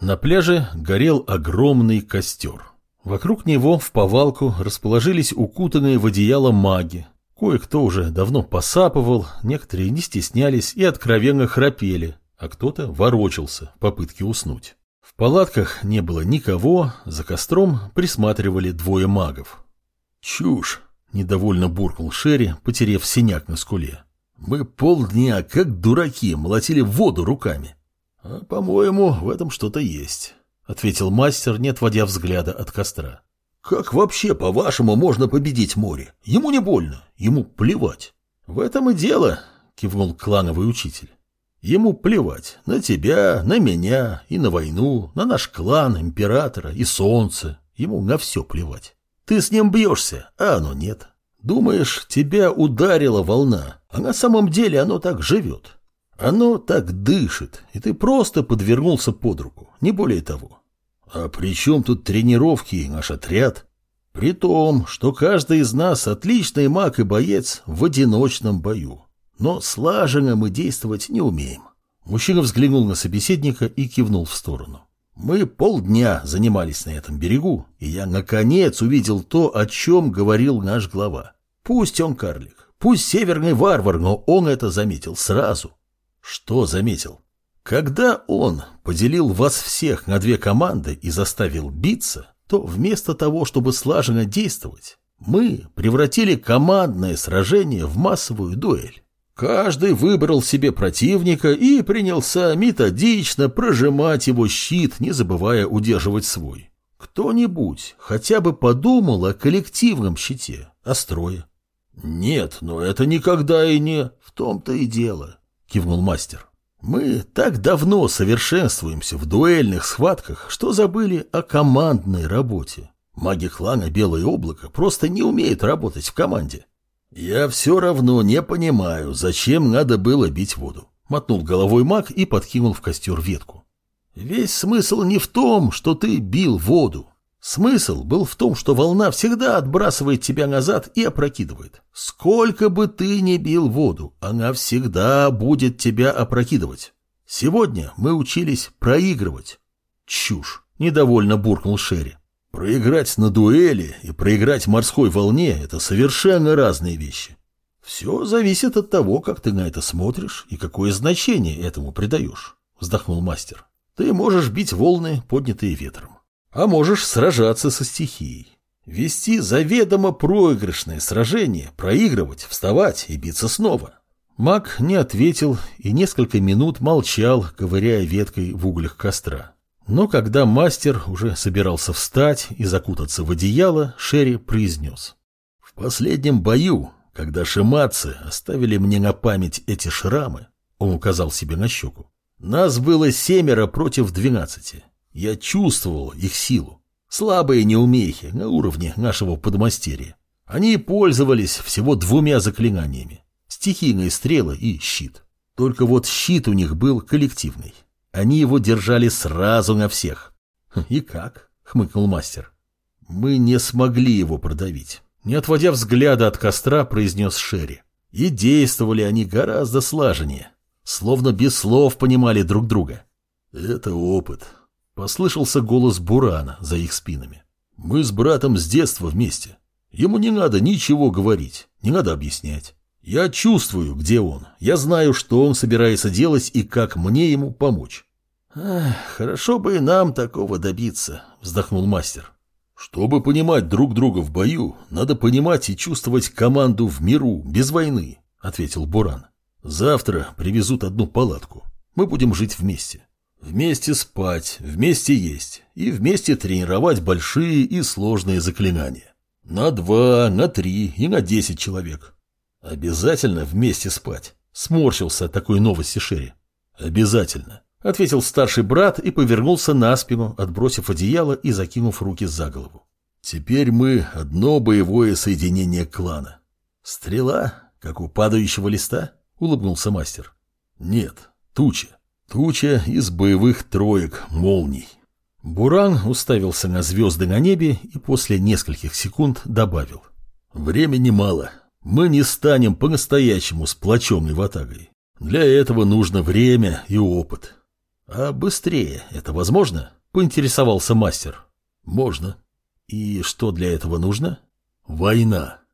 На пляже горел огромный костер. Вокруг него в повалку расположились укутанные в одеяло маги. Кое-кто уже давно посапывал, некоторые не стеснялись и откровенно храпели, а кто-то ворочался в попытке уснуть. В палатках не было никого, за костром присматривали двое магов. «Чушь!» — недовольно буркнул Шерри, потеряв синяк на скуле. «Мы полдня, как дураки, молотили воду руками». «А, по-моему, в этом что-то есть», — ответил мастер, не отводя взгляда от костра. «Как вообще, по-вашему, можно победить море? Ему не больно, ему плевать». «В этом и дело», — кивнул клановый учитель. Ему плевать на тебя, на меня и на войну, на наш клан, императора и солнце. Ему на все плевать. Ты с ним бьешься, а оно нет. Думаешь, тебя ударила волна, а на самом деле оно так живет. Оно так дышит, и ты просто подвернулся под руку, не более того. А при чем тут тренировки и наш отряд? При том, что каждый из нас отличный маг и боец в одиночном бою. Но слаженно мы действовать не умеем. Мужчина взглянул на собеседника и кивнул в сторону. Мы полдня занимались на этом берегу, и я наконец увидел то, о чем говорил наш глава. Пусть он карлик, пусть северный варвар, но он это заметил сразу. Что заметил? Когда он поделил вас всех на две команды и заставил биться, то вместо того, чтобы слаженно действовать, мы превратили командное сражение в массовую дуэль. Каждый выбрал себе противника и принялся методично прожимать его щит, не забывая удерживать свой. Кто-нибудь хотя бы подумал о коллективном щите, о строе. «Нет, но это никогда и не... В том-то и дело», — кивнул мастер. «Мы так давно совершенствуемся в дуэльных схватках, что забыли о командной работе. Маги клана Белое Облако просто не умеют работать в команде. «Я все равно не понимаю, зачем надо было бить воду», — мотнул головой маг и подкинул в костер ветку. «Весь смысл не в том, что ты бил воду. Смысл был в том, что волна всегда отбрасывает тебя назад и опрокидывает. Сколько бы ты ни бил воду, она всегда будет тебя опрокидывать. Сегодня мы учились проигрывать». «Чушь!» — недовольно буркнул Шерри. Проиграть на дуэли и проиграть морской волне – это совершенно разные вещи. Все зависит от того, как ты на это смотришь и какое значение этому придаешь, вздохнул мастер. Ты можешь бить волны, поднятые ветром, а можешь сражаться со стихией. Вести заведомо проигрышное сражение, проигрывать, вставать и биться снова. Маг не ответил и несколько минут молчал, ковыряя веткой в углях костра. Но когда мастер уже собирался встать и закутаться в одеяло, Шерри произнес. «В последнем бою, когда шиматцы оставили мне на память эти шрамы, он указал себе на щеку, нас было семеро против двенадцати. Я чувствовал их силу. Слабые неумехи на уровне нашего подмастерья. Они пользовались всего двумя заклинаниями. Стихийные стрелы и щит. Только вот щит у них был коллективный. Они его держали сразу на всех. «Хм, «И как?» — хмыкнул мастер. «Мы не смогли его продавить». Не отводя взгляда от костра, произнес Шерри. И действовали они гораздо слаженнее. Словно без слов понимали друг друга. «Это опыт», — послышался голос Бурана за их спинами. «Мы с братом с детства вместе. Ему не надо ничего говорить, не надо объяснять. Я чувствую, где он. Я знаю, что он собирается делать и как мне ему помочь. Хорошо бы и нам такого добиться, вздохнул мастер. Чтобы понимать друг друга в бою, надо понимать и чувствовать команду в миру, без войны, ответил Буран. Завтра привезут одну палатку. Мы будем жить вместе. Вместе спать, вместе есть и вместе тренировать большие и сложные заклинания. На два, на три и на десять человек. «Обязательно вместе спать?» — сморщился от такой новости Шерри. «Обязательно», — ответил старший брат и повернулся на спину, отбросив одеяло и закинув руки за голову. «Теперь мы одно боевое соединение клана». «Стрела, как у падающего листа?» — улыбнулся мастер. «Нет, туча. Туча из боевых троек, молний». Буран уставился на звезды на небе и после нескольких секунд добавил. «Времени мало. Мы не станем по-настоящему сплоченной ватагой. Для этого нужно время и опыт. А быстрее это возможно? Поинтересовался мастер. Можно. И что для этого нужно? Война.